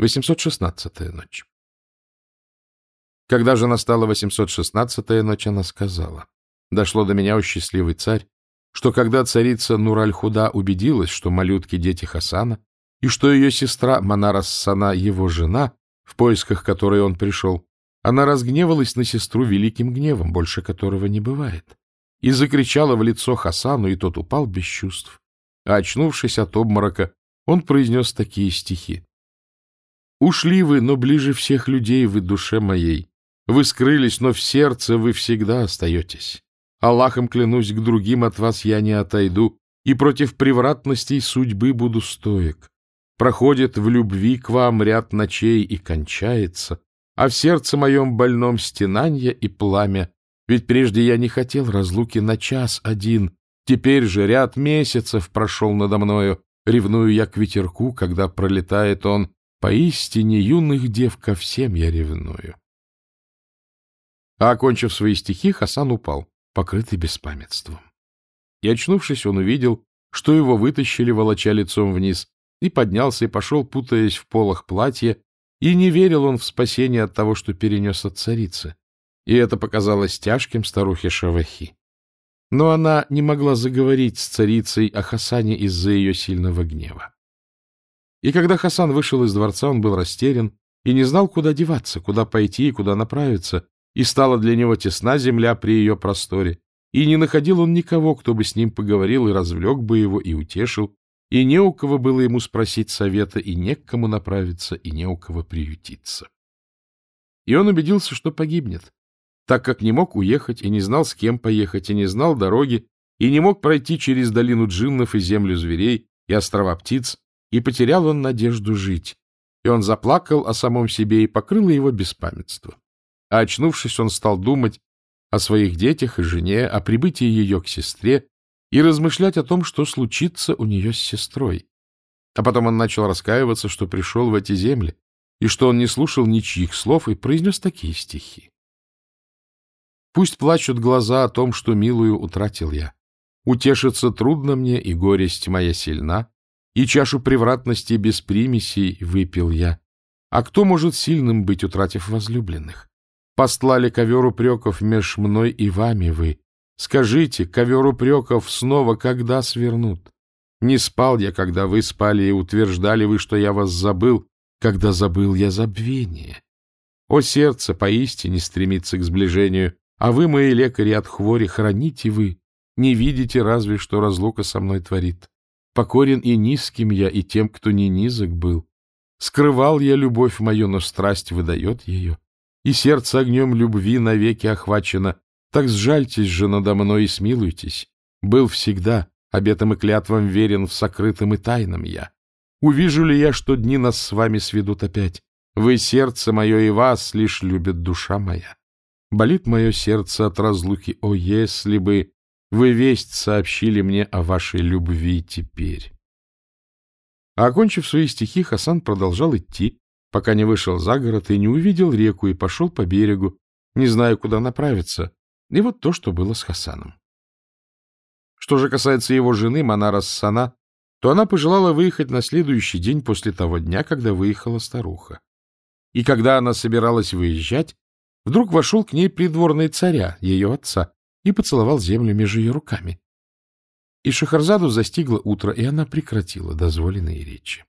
816-я ночь. Когда же настала 816-я ночь, она сказала, «Дошло до меня, о счастливый царь, что когда царица Нураль-Худа убедилась, что малютки — дети Хасана, и что ее сестра Манарас-Сана — его жена, в поисках которой он пришел, она разгневалась на сестру великим гневом, больше которого не бывает, и закричала в лицо Хасану, и тот упал без чувств. А очнувшись от обморока, он произнес такие стихи. «Ушли вы, но ближе всех людей вы душе моей. Вы скрылись, но в сердце вы всегда остаетесь. Аллахом клянусь, к другим от вас я не отойду, и против превратностей судьбы буду стоек. Проходит в любви к вам ряд ночей и кончается, а в сердце моем больном стенанье и пламя, ведь прежде я не хотел разлуки на час один, теперь же ряд месяцев прошел надо мною, ревную я к ветерку, когда пролетает он, поистине юных дев ко всем я ревную. А, окончив свои стихи, Хасан упал, покрытый беспамятством. И, очнувшись, он увидел, что его вытащили, волоча лицом вниз, и поднялся и пошел, путаясь в полах платья, и не верил он в спасение от того, что перенес от царицы. И это показалось тяжким старухе Шавахи. Но она не могла заговорить с царицей о Хасане из-за ее сильного гнева. И когда Хасан вышел из дворца, он был растерян и не знал, куда деваться, куда пойти и куда направиться, и стала для него тесна земля при ее просторе, и не находил он никого, кто бы с ним поговорил и развлек бы его, и утешил, и не у кого было ему спросить совета, и не к кому направиться, и не у кого приютиться. И он убедился, что погибнет, так как не мог уехать, и не знал, с кем поехать, и не знал дороги, и не мог пройти через долину джиннов и землю зверей, и острова птиц, и потерял он надежду жить. И он заплакал о самом себе, и покрыло его беспамятство. А очнувшись, он стал думать о своих детях и жене, о прибытии ее к сестре, и размышлять о том, что случится у нее с сестрой. А потом он начал раскаиваться, что пришел в эти земли, и что он не слушал ничьих слов, и произнес такие стихи. «Пусть плачут глаза о том, что милую утратил я. Утешиться трудно мне, и горесть моя сильна, и чашу превратности без примесей выпил я. А кто может сильным быть, утратив возлюбленных? Постлали ковер упреков меж мной и вами вы, Скажите, ковер упреков снова когда свернут? Не спал я, когда вы спали, и утверждали вы, что я вас забыл, когда забыл я забвение. О, сердце поистине стремится к сближению, а вы, мои лекари от хвори, храните вы, не видите разве, что разлука со мной творит. Покорен и низким я, и тем, кто не низок был. Скрывал я любовь мою, но страсть выдает ее, и сердце огнем любви навеки охвачено, так сжальтесь же надо мной и смилуйтесь. Был всегда обетом и клятвам верен в сокрытом и тайном я. Увижу ли я, что дни нас с вами сведут опять? Вы, сердце мое, и вас лишь любит душа моя. Болит мое сердце от разлуки, о, если бы вы весть сообщили мне о вашей любви теперь. А окончив свои стихи, Хасан продолжал идти, пока не вышел за город и не увидел реку и пошел по берегу, не зная, куда направиться, и вот то, что было с Хасаном. Что же касается его жены, Манара Сана, то она пожелала выехать на следующий день после того дня, когда выехала старуха. И когда она собиралась выезжать, вдруг вошел к ней придворный царя, ее отца, и поцеловал землю между ее руками. И Шахарзаду застигло утро, и она прекратила дозволенные речи.